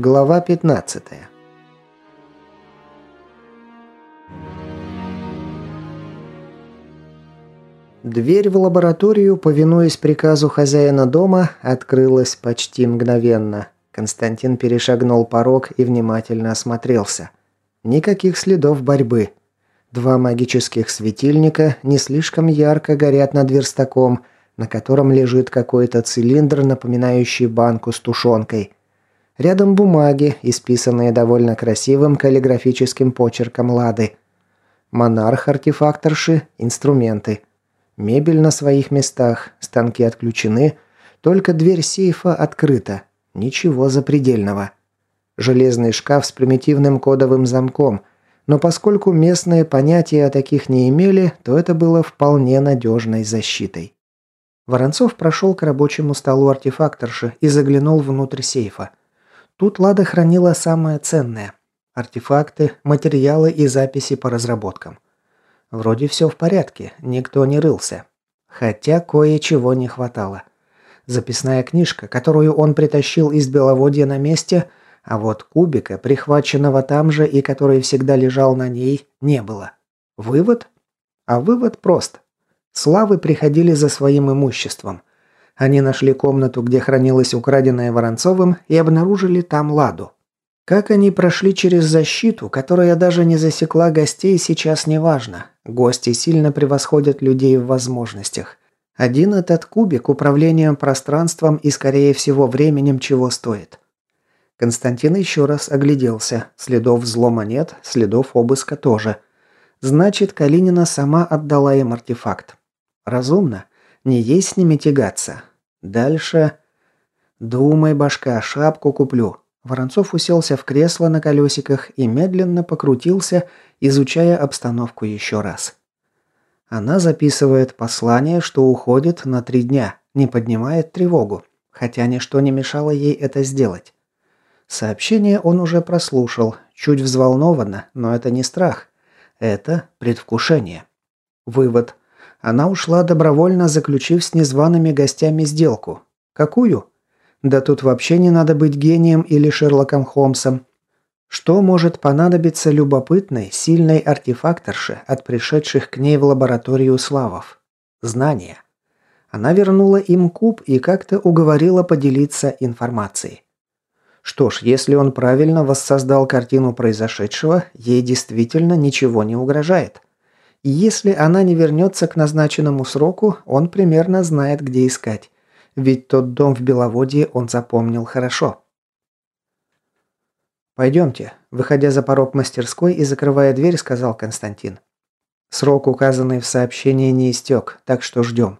Глава 15. Дверь в лабораторию, повинуясь приказу хозяина дома, открылась почти мгновенно. Константин перешагнул порог и внимательно осмотрелся. Никаких следов борьбы. Два магических светильника не слишком ярко горят над верстаком, на котором лежит какой-то цилиндр, напоминающий банку с тушенкой – Рядом бумаги, исписанные довольно красивым каллиграфическим почерком Лады. Монарх-артефакторши, инструменты. Мебель на своих местах, станки отключены, только дверь сейфа открыта. Ничего запредельного. Железный шкаф с примитивным кодовым замком, но поскольку местные понятия о таких не имели, то это было вполне надежной защитой. Воронцов прошел к рабочему столу артефакторши и заглянул внутрь сейфа. Тут Лада хранила самое ценное – артефакты, материалы и записи по разработкам. Вроде все в порядке, никто не рылся. Хотя кое-чего не хватало. Записная книжка, которую он притащил из Беловодья на месте, а вот кубика, прихваченного там же и который всегда лежал на ней, не было. Вывод? А вывод прост. Славы приходили за своим имуществом. Они нашли комнату, где хранилось украденное Воронцовым, и обнаружили там ладу. Как они прошли через защиту, которая даже не засекла гостей, сейчас не важно. Гости сильно превосходят людей в возможностях. Один этот кубик управлением пространством и, скорее всего, временем чего стоит. Константин еще раз огляделся. Следов взлома нет, следов обыска тоже. Значит, Калинина сама отдала им артефакт. Разумно. Не ей с ними тягаться. Дальше... «Думай, башка, шапку куплю». Воронцов уселся в кресло на колесиках и медленно покрутился, изучая обстановку еще раз. Она записывает послание, что уходит на три дня, не поднимает тревогу, хотя ничто не мешало ей это сделать. Сообщение он уже прослушал, чуть взволнованно, но это не страх. Это предвкушение. Вывод. Она ушла добровольно, заключив с незваными гостями сделку. Какую? Да тут вообще не надо быть гением или Шерлоком Холмсом. Что может понадобиться любопытной, сильной артефакторше от пришедших к ней в лабораторию славов? Знания. Она вернула им куб и как-то уговорила поделиться информацией. Что ж, если он правильно воссоздал картину произошедшего, ей действительно ничего не угрожает. И если она не вернется к назначенному сроку, он примерно знает, где искать. Ведь тот дом в Беловодье он запомнил хорошо. «Пойдемте», – выходя за порог мастерской и закрывая дверь, сказал Константин. «Срок, указанный в сообщении, не истек, так что ждем.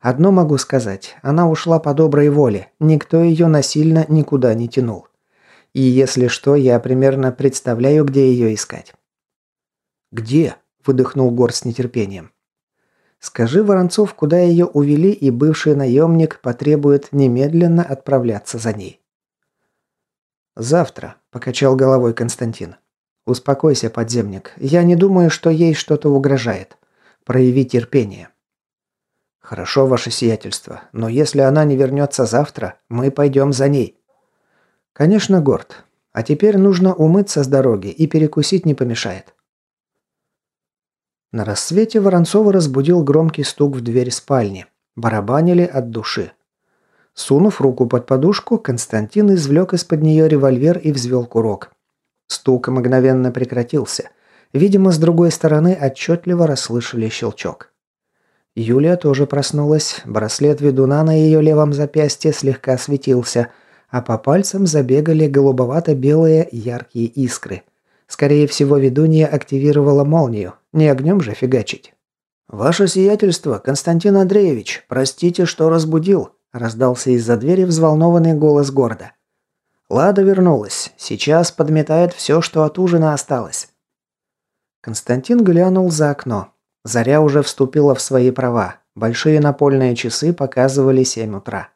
Одно могу сказать, она ушла по доброй воле, никто ее насильно никуда не тянул. И если что, я примерно представляю, где ее искать». «Где?» Выдохнул Гор с нетерпением. Скажи, Воронцов, куда ее увели, и бывший наемник потребует немедленно отправляться за ней. Завтра, покачал головой Константин. Успокойся, подземник. Я не думаю, что ей что-то угрожает. Прояви терпение. Хорошо, ваше сиятельство, но если она не вернется завтра, мы пойдем за ней. Конечно, Горд. А теперь нужно умыться с дороги и перекусить не помешает. На рассвете Воронцова разбудил громкий стук в дверь спальни. Барабанили от души. Сунув руку под подушку, Константин извлек из-под нее револьвер и взвел курок. Стук мгновенно прекратился. Видимо, с другой стороны отчетливо расслышали щелчок. Юлия тоже проснулась. Браслет ведуна на ее левом запястье слегка светился, а по пальцам забегали голубовато-белые яркие искры – Скорее всего, ведунья активировала молнию. Не огнем же фигачить. «Ваше сиятельство, Константин Андреевич, простите, что разбудил», раздался из-за двери взволнованный голос города. «Лада вернулась. Сейчас подметает все, что от ужина осталось». Константин глянул за окно. Заря уже вступила в свои права. Большие напольные часы показывали семь утра.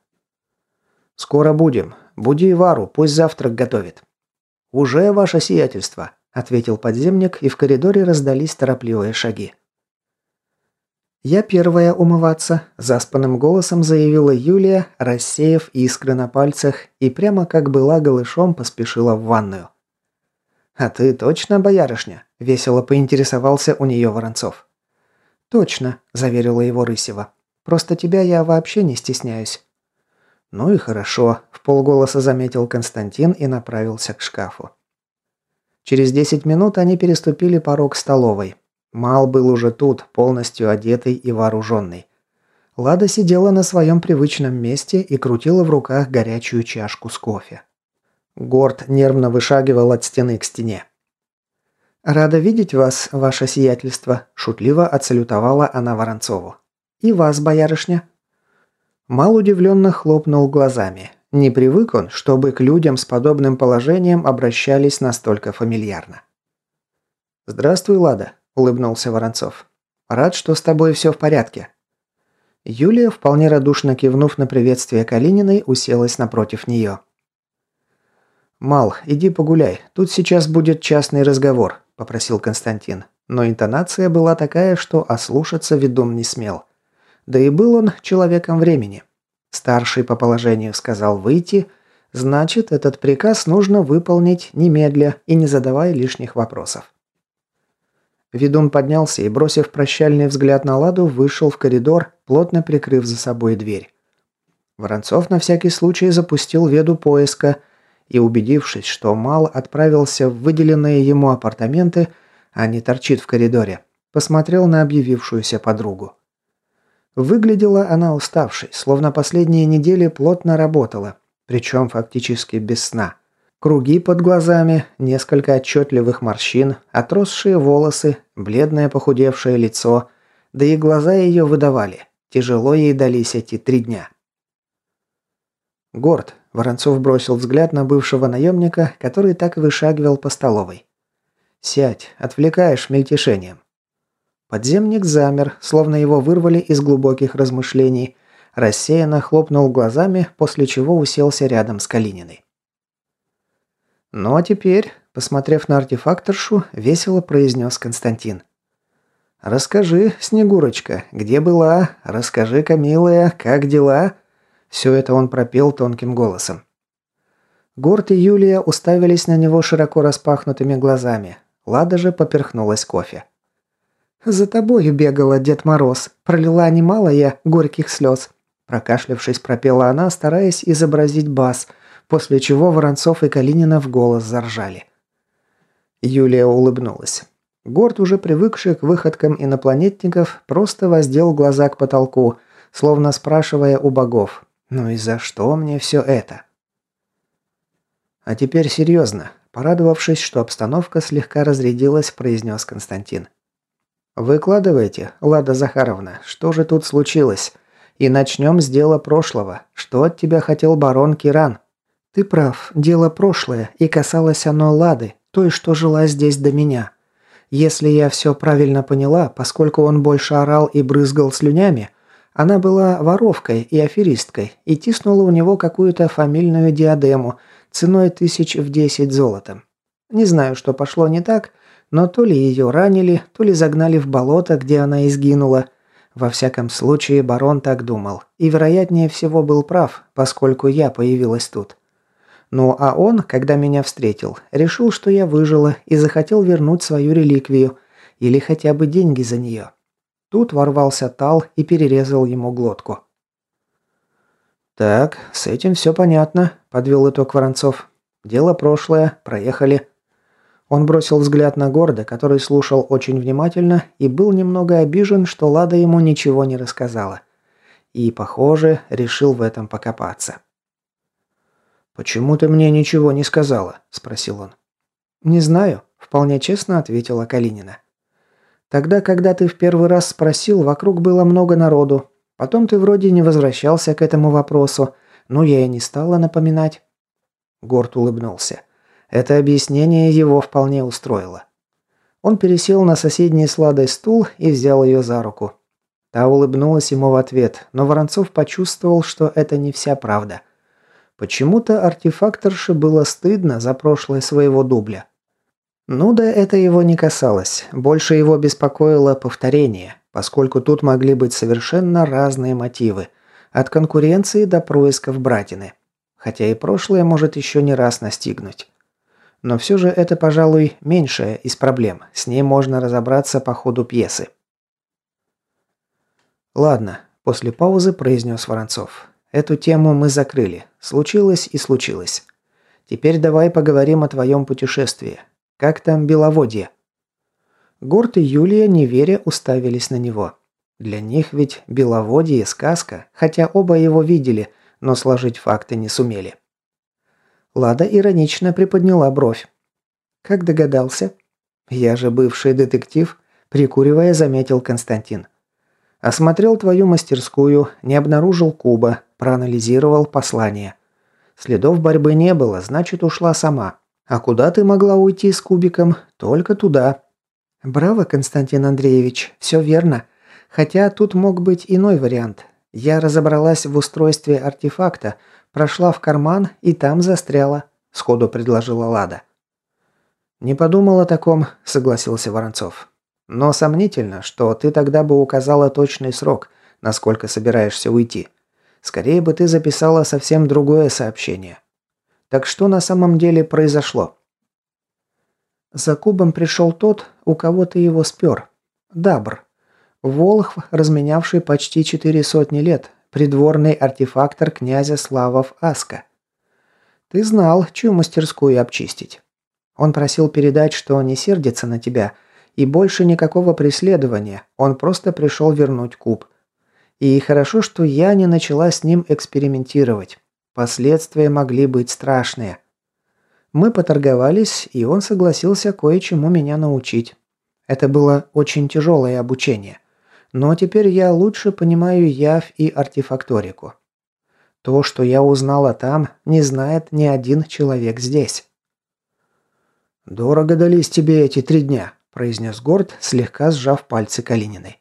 «Скоро будем. Буди Вару, пусть завтрак готовит». «Уже, ваше сиятельство», ответил подземник, и в коридоре раздались торопливые шаги. «Я первая умываться», – заспанным голосом заявила Юлия, рассеяв искры на пальцах и прямо как была голышом поспешила в ванную. «А ты точно боярышня?» – весело поинтересовался у нее Воронцов. «Точно», – заверила его Рысева. «Просто тебя я вообще не стесняюсь». «Ну и хорошо», – в полголоса заметил Константин и направился к шкафу. Через десять минут они переступили порог столовой. Мал был уже тут, полностью одетый и вооруженный. Лада сидела на своем привычном месте и крутила в руках горячую чашку с кофе. Горд нервно вышагивал от стены к стене. «Рада видеть вас, ваше сиятельство», – шутливо отсалютовала она Воронцову. «И вас, боярышня». Мал удивленно хлопнул глазами. Не привык он, чтобы к людям с подобным положением обращались настолько фамильярно. «Здравствуй, Лада», – улыбнулся Воронцов. «Рад, что с тобой все в порядке». Юлия, вполне радушно кивнув на приветствие Калининой, уселась напротив нее. «Мал, иди погуляй. Тут сейчас будет частный разговор», – попросил Константин. Но интонация была такая, что ослушаться ведун не смел. Да и был он человеком времени. Старший по положению сказал выйти, значит, этот приказ нужно выполнить немедля и не задавая лишних вопросов. Ведун поднялся и, бросив прощальный взгляд на Ладу, вышел в коридор, плотно прикрыв за собой дверь. Воронцов на всякий случай запустил веду поиска – и, убедившись, что Мал отправился в выделенные ему апартаменты, а не торчит в коридоре, посмотрел на объявившуюся подругу. Выглядела она уставшей, словно последние недели плотно работала, причем фактически без сна. Круги под глазами, несколько отчетливых морщин, отросшие волосы, бледное похудевшее лицо, да и глаза ее выдавали. Тяжело ей дались эти три дня. Горд, Воронцов бросил взгляд на бывшего наемника, который так вышагивал по столовой. «Сядь, отвлекаешь мельтешением». Подземник замер, словно его вырвали из глубоких размышлений, рассеянно хлопнул глазами, после чего уселся рядом с Калининой. «Ну а теперь», посмотрев на артефакторшу, весело произнес Константин. «Расскажи, Снегурочка, где была? Расскажи-ка, милая, как дела?» Все это он пропел тонким голосом. Горд и Юлия уставились на него широко распахнутыми глазами. Лада же поперхнулась кофе. «За тобою бегала Дед Мороз. Пролила немало я горьких слез». Прокашлявшись, пропела она, стараясь изобразить бас, после чего Воронцов и Калинина в голос заржали. Юлия улыбнулась. Горд, уже привыкший к выходкам инопланетников, просто воздел глаза к потолку, словно спрашивая у богов, ну и за что мне все это? А теперь серьезно. Порадовавшись, что обстановка слегка разрядилась, произнес Константин. «Выкладывайте, Лада Захаровна, что же тут случилось? И начнем с дела прошлого. Что от тебя хотел барон Киран?» «Ты прав, дело прошлое, и касалось оно Лады, той, что жила здесь до меня. Если я все правильно поняла, поскольку он больше орал и брызгал слюнями, она была воровкой и аферисткой и тиснула у него какую-то фамильную диадему ценой тысяч в десять золотом. Не знаю, что пошло не так, но то ли ее ранили, то ли загнали в болото, где она изгинула. Во всяком случае, барон так думал. И, вероятнее всего, был прав, поскольку я появилась тут. Ну а он, когда меня встретил, решил, что я выжила и захотел вернуть свою реликвию, или хотя бы деньги за нее. Тут ворвался Тал и перерезал ему глотку. «Так, с этим все понятно», – подвел итог Воронцов. «Дело прошлое, проехали». Он бросил взгляд на Горда, который слушал очень внимательно и был немного обижен, что Лада ему ничего не рассказала. И, похоже, решил в этом покопаться. «Почему ты мне ничего не сказала?» – спросил он. «Не знаю», – вполне честно ответила Калинина. Тогда, когда ты в первый раз спросил, вокруг было много народу. Потом ты вроде не возвращался к этому вопросу, но я и не стала напоминать». Горд улыбнулся. Это объяснение его вполне устроило. Он пересел на соседний сладой стул и взял ее за руку. Та улыбнулась ему в ответ, но Воронцов почувствовал, что это не вся правда. Почему-то артефакторше было стыдно за прошлое своего дубля. Ну да это его не касалось. Больше его беспокоило повторение. поскольку тут могли быть совершенно разные мотивы, от конкуренции до происков братины. Хотя и прошлое может еще не раз настигнуть. Но все же это, пожалуй, меньшая из проблем. С ней можно разобраться по ходу пьесы. «Ладно», – после паузы произнес Воронцов. «Эту тему мы закрыли. Случилось и случилось. Теперь давай поговорим о твоем путешествии. Как там Беловодье?» Горд и Юлия, не веря, уставились на него. Для них ведь Беловодье – сказка, хотя оба его видели, но сложить факты не сумели. Лада иронично приподняла бровь. «Как догадался?» «Я же бывший детектив», – прикуривая, заметил Константин. «Осмотрел твою мастерскую, не обнаружил куба, проанализировал послание. Следов борьбы не было, значит, ушла сама. А куда ты могла уйти с кубиком? Только туда». «Браво, Константин Андреевич, все верно. Хотя тут мог быть иной вариант. Я разобралась в устройстве артефакта, прошла в карман и там застряла», – сходу предложила Лада. «Не подумал о таком», – согласился Воронцов. «Но сомнительно, что ты тогда бы указала точный срок, насколько собираешься уйти. Скорее бы ты записала совсем другое сообщение. Так что на самом деле произошло?» За кубом пришел тот, у кого ты его спер. Дабр. Волхв, разменявший почти четыре сотни лет, придворный артефактор князя Славов Аска. Ты знал, чью мастерскую обчистить. Он просил передать, что не сердится на тебя, и больше никакого преследования, он просто пришел вернуть куб. И хорошо, что я не начала с ним экспериментировать. Последствия могли быть страшные. Мы поторговались, и он согласился кое-чему меня научить. Это было очень тяжелое обучение. Но теперь я лучше понимаю явь и артефакторику. То, что я узнала там, не знает ни один человек здесь. «Дорого дались тебе эти три дня», – произнес Горд, слегка сжав пальцы Калининой.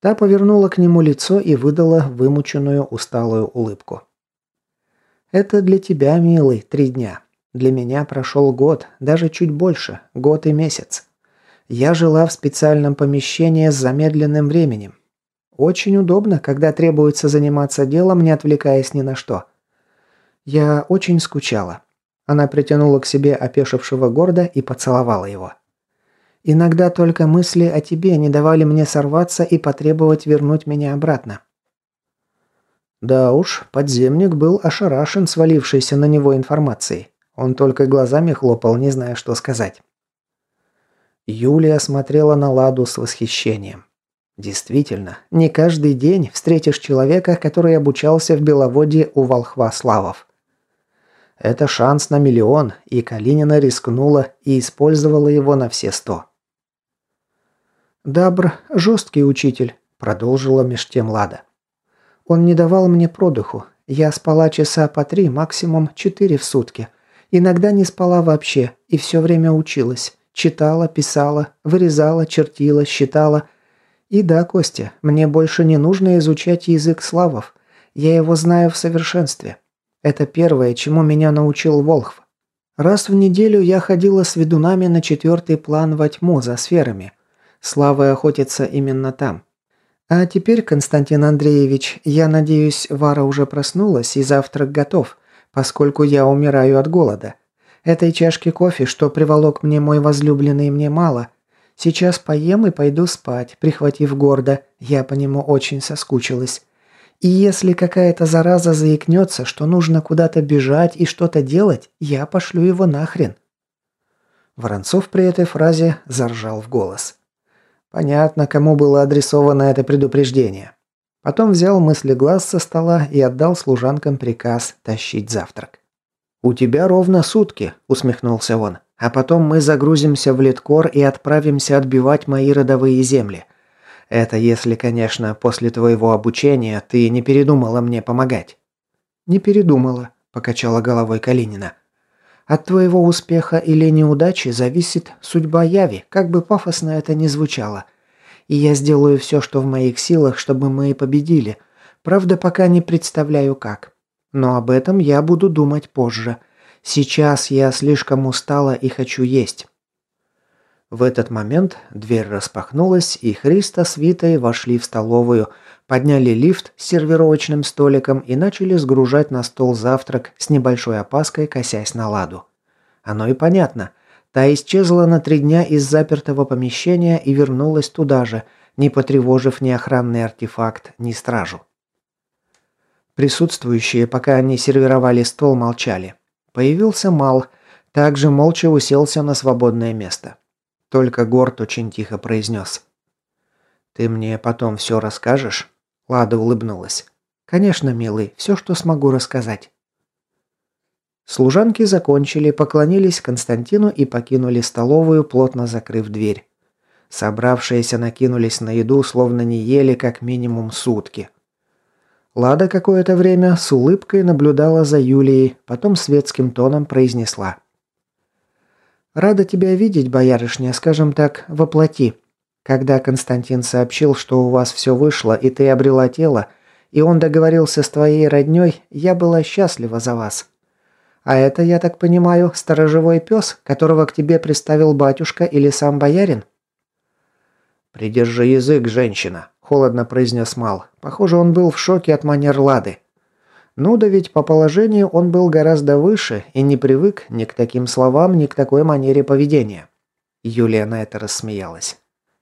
Та повернула к нему лицо и выдала вымученную усталую улыбку. «Это для тебя, милый, три дня. Для меня прошел год, даже чуть больше, год и месяц. Я жила в специальном помещении с замедленным временем. Очень удобно, когда требуется заниматься делом, не отвлекаясь ни на что. Я очень скучала. Она притянула к себе опешившего горда и поцеловала его. Иногда только мысли о тебе не давали мне сорваться и потребовать вернуть меня обратно. Да уж, подземник был ошарашен свалившейся на него информацией. Он только глазами хлопал, не зная, что сказать. Юлия смотрела на Ладу с восхищением. Действительно, не каждый день встретишь человека, который обучался в Беловодье у волхва Славов. Это шанс на миллион, и Калинина рискнула и использовала его на все сто. «Дабр – жесткий учитель», – продолжила меж тем Лада. «Он не давал мне продыху. Я спала часа по три, максимум четыре в сутки. Иногда не спала вообще и все время училась. Читала, писала, вырезала, чертила, считала. И да, Костя, мне больше не нужно изучать язык славов. Я его знаю в совершенстве. Это первое, чему меня научил Волхв. Раз в неделю я ходила с ведунами на четвертый план во тьму за сферами. Слава охотится именно там. А теперь, Константин Андреевич, я надеюсь, Вара уже проснулась и завтрак готов, поскольку я умираю от голода. Этой чашки кофе, что приволок мне мой возлюбленный, мне мало. Сейчас поем и пойду спать, прихватив гордо. Я по нему очень соскучилась. И если какая-то зараза заикнется, что нужно куда-то бежать и что-то делать, я пошлю его нахрен». Воронцов при этой фразе заржал в голос. Понятно, кому было адресовано это предупреждение. Потом взял мысли глаз со стола и отдал служанкам приказ тащить завтрак. «У тебя ровно сутки», – усмехнулся он. «А потом мы загрузимся в Литкор и отправимся отбивать мои родовые земли. Это если, конечно, после твоего обучения ты не передумала мне помогать». «Не передумала», – покачала головой Калинина. «От твоего успеха или неудачи зависит судьба Яви, как бы пафосно это ни звучало. И я сделаю все, что в моих силах, чтобы мы победили. Правда, пока не представляю как. Но об этом я буду думать позже. Сейчас я слишком устала и хочу есть. В этот момент дверь распахнулась, и Христа с Витой вошли в столовую, подняли лифт с сервировочным столиком и начали сгружать на стол завтрак с небольшой опаской, косясь на ладу. Оно и понятно. Та исчезла на три дня из запертого помещения и вернулась туда же, не потревожив ни охранный артефакт, ни стражу. Присутствующие, пока они сервировали стол, молчали. Появился Мал, также молча уселся на свободное место. Только Горд очень тихо произнес. «Ты мне потом все расскажешь?» Лада улыбнулась. «Конечно, милый, все, что смогу рассказать». Служанки закончили, поклонились Константину и покинули столовую, плотно закрыв дверь. Собравшиеся накинулись на еду, словно не ели как минимум сутки. Лада какое-то время с улыбкой наблюдала за Юлией, потом светским тоном произнесла. «Рада тебя видеть, боярышня, скажем так, воплоти. Когда Константин сообщил, что у вас все вышло и ты обрела тело, и он договорился с твоей роднёй, я была счастлива за вас. А это, я так понимаю, сторожевой пес, которого к тебе приставил батюшка или сам боярин?» «Придержи язык, женщина», – холодно произнес Мал. Похоже, он был в шоке от манер Лады. Ну да ведь по положению он был гораздо выше и не привык ни к таким словам, ни к такой манере поведения. Юлия на это рассмеялась.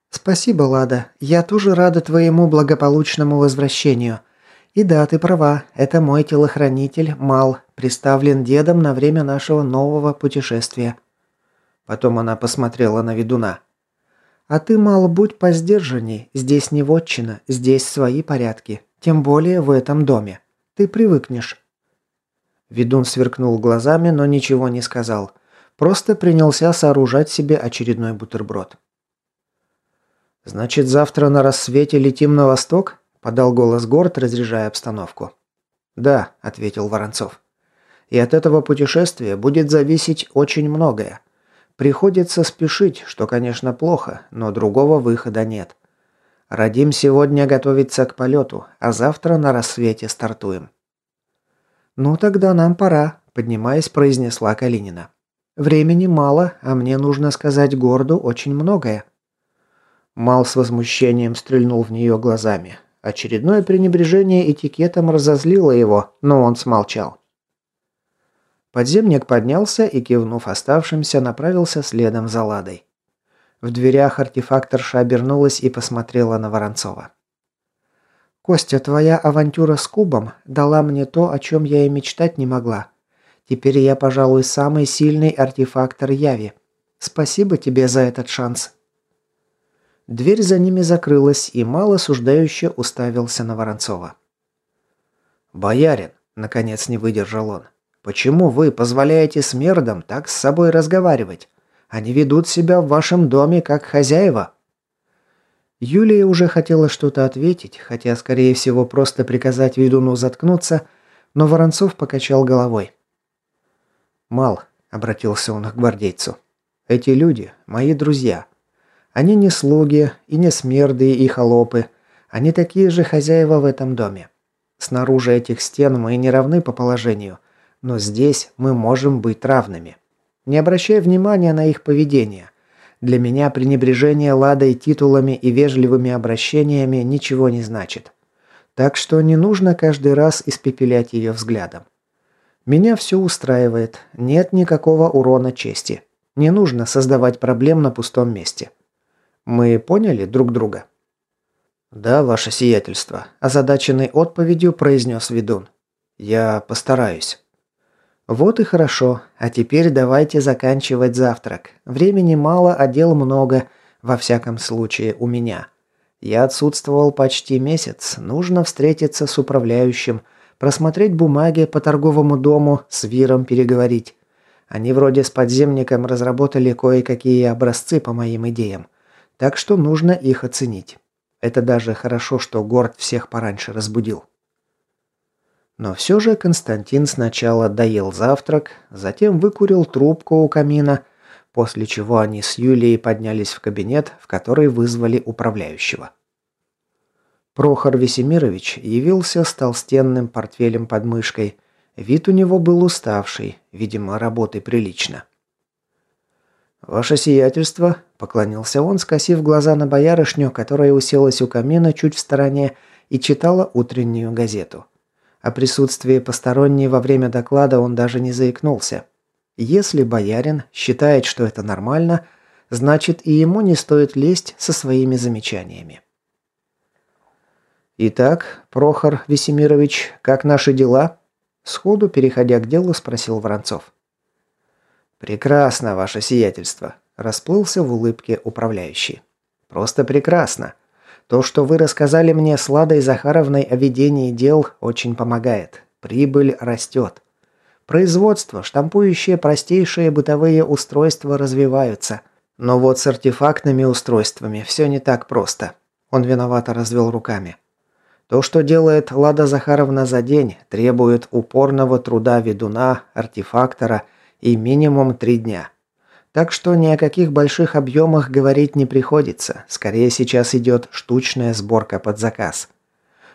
«Спасибо, Лада. Я тоже рада твоему благополучному возвращению. И да, ты права, это мой телохранитель, Мал, приставлен дедом на время нашего нового путешествия». Потом она посмотрела на ведуна. «А ты, Мал, будь поздержанней. Здесь не вотчина, здесь свои порядки. Тем более в этом доме». Ты привыкнешь». Ведун сверкнул глазами, но ничего не сказал. Просто принялся сооружать себе очередной бутерброд. «Значит, завтра на рассвете летим на восток?» – подал голос Горд, разряжая обстановку. «Да», – ответил Воронцов. «И от этого путешествия будет зависеть очень многое. Приходится спешить, что, конечно, плохо, но другого выхода нет. Радим сегодня готовится к полету, а завтра на рассвете стартуем». «Ну тогда нам пора», – поднимаясь, произнесла Калинина. «Времени мало, а мне нужно сказать Горду очень многое». Мал с возмущением стрельнул в нее глазами. Очередное пренебрежение этикетом разозлило его, но он смолчал. Подземник поднялся и, кивнув оставшимся, направился следом за Ладой. В дверях артефакторша обернулась и посмотрела на Воронцова. «Костя, твоя авантюра с кубом дала мне то, о чем я и мечтать не могла. Теперь я, пожалуй, самый сильный артефактор Яви. Спасибо тебе за этот шанс». Дверь за ними закрылась, и мало суждающе уставился на Воронцова. «Боярин», — наконец не выдержал он, — «почему вы позволяете смердам так с собой разговаривать? Они ведут себя в вашем доме как хозяева». Юлия уже хотела что-то ответить, хотя, скорее всего, просто приказать ведуну заткнуться, но Воронцов покачал головой. «Мал», — обратился он к гвардейцу, — «эти люди — мои друзья. Они не слуги и не смерды и холопы. Они такие же хозяева в этом доме. Снаружи этих стен мы не равны по положению, но здесь мы можем быть равными». Не обращай внимания на их поведение. Для меня пренебрежение Ладой титулами и вежливыми обращениями ничего не значит. Так что не нужно каждый раз испепелять ее взглядом. Меня все устраивает, нет никакого урона чести. Не нужно создавать проблем на пустом месте. Мы поняли друг друга? Да, ваше сиятельство, озадаченный отповедью произнес ведун. Я постараюсь. Вот и хорошо. А теперь давайте заканчивать завтрак. Времени мало, а дел много. Во всяком случае, у меня. Я отсутствовал почти месяц. Нужно встретиться с управляющим, просмотреть бумаги по торговому дому, с Виром переговорить. Они вроде с подземником разработали кое-какие образцы по моим идеям. Так что нужно их оценить. Это даже хорошо, что Горд всех пораньше разбудил. Но все же Константин сначала доел завтрак, затем выкурил трубку у камина, после чего они с Юлией поднялись в кабинет, в который вызвали управляющего. Прохор Весемирович явился с толстенным портфелем под мышкой. Вид у него был уставший, видимо, работы прилично. «Ваше сиятельство», поклонился он, скосив глаза на боярышню, которая уселась у камина чуть в стороне и читала утреннюю газету. О присутствии посторонней во время доклада он даже не заикнулся. Если боярин считает, что это нормально, значит и ему не стоит лезть со своими замечаниями. «Итак, Прохор Весемирович, как наши дела?» Сходу, переходя к делу, спросил Воронцов. «Прекрасно, ваше сиятельство», – расплылся в улыбке управляющий. «Просто прекрасно. То, что вы рассказали мне с Ладой Захаровной о ведении дел, очень помогает. Прибыль растет. Производство, штампующие простейшие бытовые устройства развиваются. Но вот с артефактными устройствами все не так просто». Он виновато развел руками. То, что делает Лада Захаровна за день, требует упорного труда ведуна, артефактора и минимум три дня. Так что ни о каких больших объемах говорить не приходится. Скорее сейчас идет штучная сборка под заказ.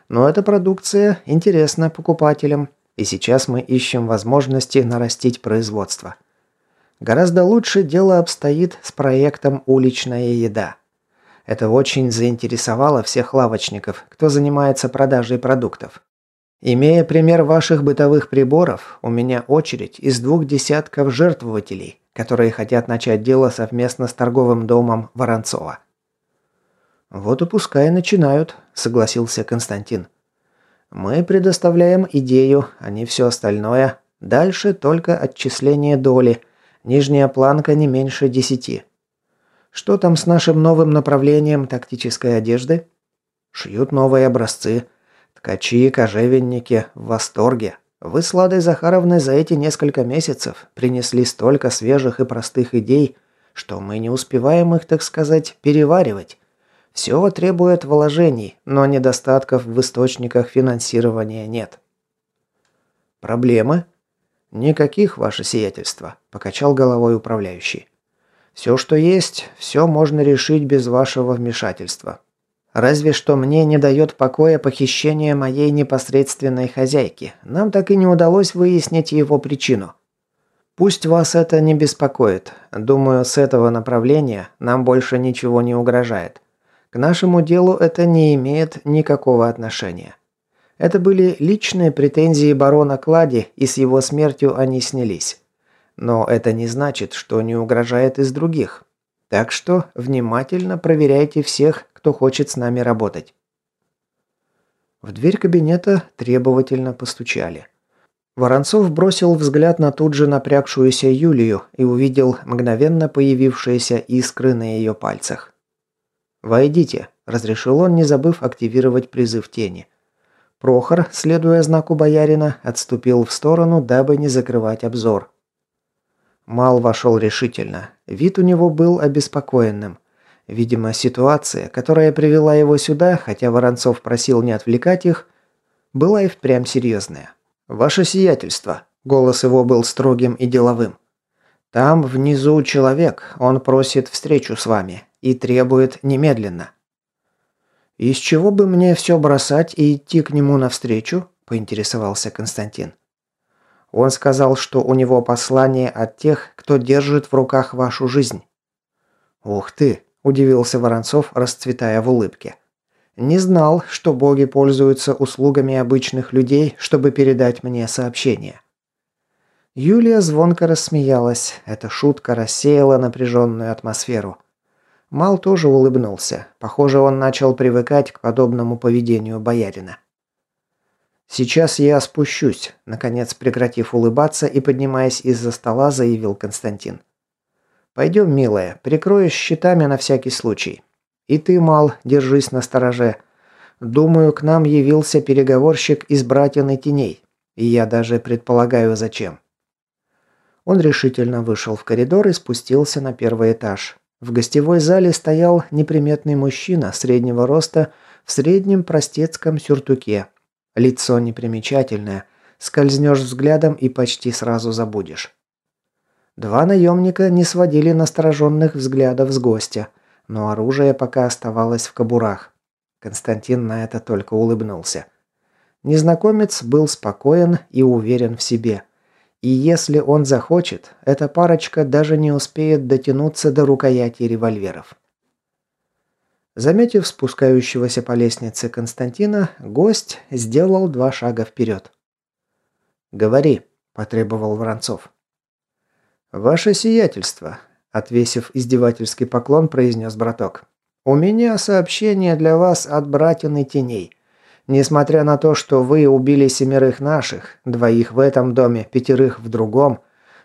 Но эта продукция интересна покупателям, и сейчас мы ищем возможности нарастить производство. Гораздо лучше дело обстоит с проектом «Уличная еда». Это очень заинтересовало всех лавочников, кто занимается продажей продуктов. Имея пример ваших бытовых приборов, у меня очередь из двух десятков жертвователей, которые хотят начать дело совместно с торговым домом Воронцова. «Вот и пускай начинают», – согласился Константин. «Мы предоставляем идею, а не все остальное. Дальше только отчисление доли. Нижняя планка не меньше десяти. Что там с нашим новым направлением тактической одежды? Шьют новые образцы. Ткачи, кожевенники в восторге. Вы с Ладой Захаровной за эти несколько месяцев принесли столько свежих и простых идей, что мы не успеваем их, так сказать, переваривать. Все требует вложений, но недостатков в источниках финансирования нет. Проблемы? Никаких, ваше сиятельство, покачал головой управляющий. Все, что есть, все можно решить без вашего вмешательства. Разве что мне не дает покоя похищение моей непосредственной хозяйки. Нам так и не удалось выяснить его причину. Пусть вас это не беспокоит. Думаю, с этого направления нам больше ничего не угрожает. К нашему делу это не имеет никакого отношения. Это были личные претензии барона Клади, и с его смертью они снялись. Но это не значит, что не угрожает из других. Так что внимательно проверяйте всех, кто хочет с нами работать. В дверь кабинета требовательно постучали. Воронцов бросил взгляд на тут же напрягшуюся Юлию и увидел мгновенно появившиеся искры на ее пальцах. «Войдите», – разрешил он, не забыв активировать призыв тени. Прохор, следуя знаку боярина, отступил в сторону, дабы не закрывать обзор. Мал вошел решительно. Вид у него был обеспокоенным. Видимо, ситуация, которая привела его сюда, хотя Воронцов просил не отвлекать их, была и впрямь серьезная. «Ваше сиятельство», – голос его был строгим и деловым. «Там внизу человек, он просит встречу с вами и требует немедленно». «Из чего бы мне все бросать и идти к нему навстречу?» – поинтересовался Константин. Он сказал, что у него послание от тех, кто держит в руках вашу жизнь. Ух ты, удивился Воронцов, расцветая в улыбке. Не знал, что боги пользуются услугами обычных людей, чтобы передать мне сообщение. Юлия звонко рассмеялась. Эта шутка рассеяла напряженную атмосферу. Мал тоже улыбнулся. Похоже, он начал привыкать к подобному поведению боярина. «Сейчас я спущусь», – наконец прекратив улыбаться и поднимаясь из-за стола, заявил Константин. «Пойдем, милая, прикрою щитами на всякий случай. И ты, Мал, держись на стороже. Думаю, к нам явился переговорщик из братьев и теней. И я даже предполагаю, зачем». Он решительно вышел в коридор и спустился на первый этаж. В гостевой зале стоял неприметный мужчина среднего роста в среднем простецком сюртуке, Лицо непримечательное. Скользнешь взглядом и почти сразу забудешь. Два наемника не сводили настороженных взглядов с гостя, но оружие пока оставалось в кобурах. Константин на это только улыбнулся. Незнакомец был спокоен и уверен в себе. И если он захочет, эта парочка даже не успеет дотянуться до рукояти револьверов. Заметив спускающегося по лестнице Константина, гость сделал два шага вперед. «Говори», – потребовал Воронцов. «Ваше сиятельство», – отвесив издевательский поклон, произнес браток. «У меня сообщение для вас от братины теней. Несмотря на то, что вы убили семерых наших, двоих в этом доме, пятерых в другом,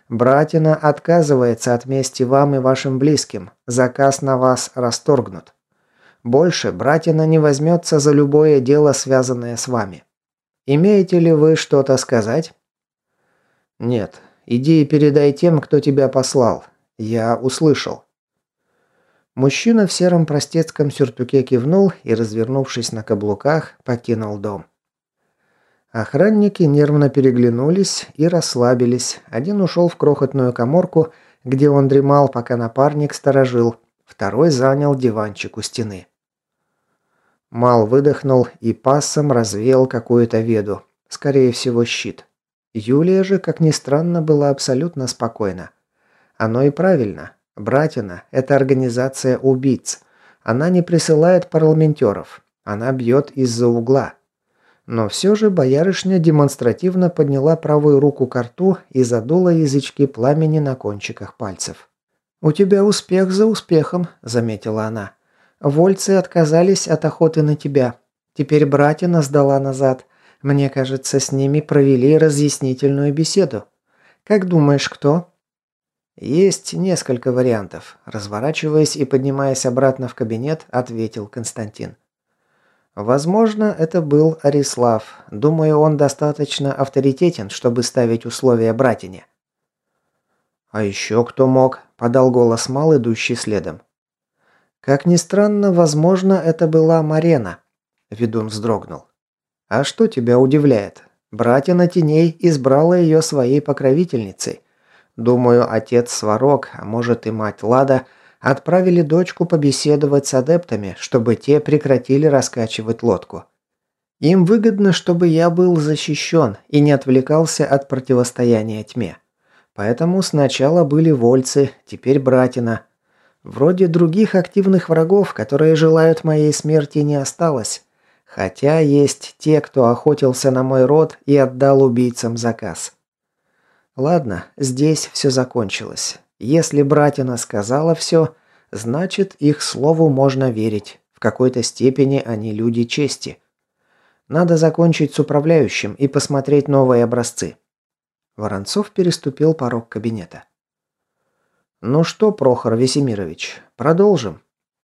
братина отказывается от мести вам и вашим близким. Заказ на вас расторгнут. Больше братина не возьмется за любое дело, связанное с вами. Имеете ли вы что-то сказать? Нет. Иди и передай тем, кто тебя послал. Я услышал. Мужчина в сером простецком сюртуке кивнул и, развернувшись на каблуках, покинул дом. Охранники нервно переглянулись и расслабились. Один ушел в крохотную коморку, где он дремал, пока напарник сторожил. Второй занял диванчик у стены. Мал выдохнул и пассом развеял какую-то веду. Скорее всего, щит. Юлия же, как ни странно, была абсолютно спокойна. Оно и правильно. Братина – это организация убийц. Она не присылает парламентеров. Она бьет из-за угла. Но все же боярышня демонстративно подняла правую руку к рту и задула язычки пламени на кончиках пальцев. «У тебя успех за успехом», – заметила она. «Вольцы отказались от охоты на тебя. Теперь братина сдала назад. Мне кажется, с ними провели разъяснительную беседу. Как думаешь, кто?» «Есть несколько вариантов», – разворачиваясь и поднимаясь обратно в кабинет, ответил Константин. «Возможно, это был Арислав. Думаю, он достаточно авторитетен, чтобы ставить условия братине». «А еще кто мог?» – подал голос Мал, идущий следом. «Как ни странно, возможно, это была Марена», – ведун вздрогнул. «А что тебя удивляет? Братина Теней избрала ее своей покровительницей». Думаю, отец Сварог, а может и мать Лада, отправили дочку побеседовать с адептами, чтобы те прекратили раскачивать лодку. Им выгодно, чтобы я был защищен и не отвлекался от противостояния тьме. Поэтому сначала были вольцы, теперь братина. Вроде других активных врагов, которые желают моей смерти, не осталось. Хотя есть те, кто охотился на мой род и отдал убийцам заказ. Ладно, здесь все закончилось. Если братина сказала все, значит, их слову можно верить. В какой-то степени они люди чести. Надо закончить с управляющим и посмотреть новые образцы. Воронцов переступил порог кабинета. «Ну что, Прохор Весемирович, продолжим?»